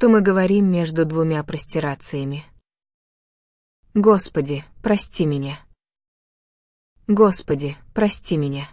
что мы говорим между двумя простирациями. Господи, прости меня. Господи, прости меня.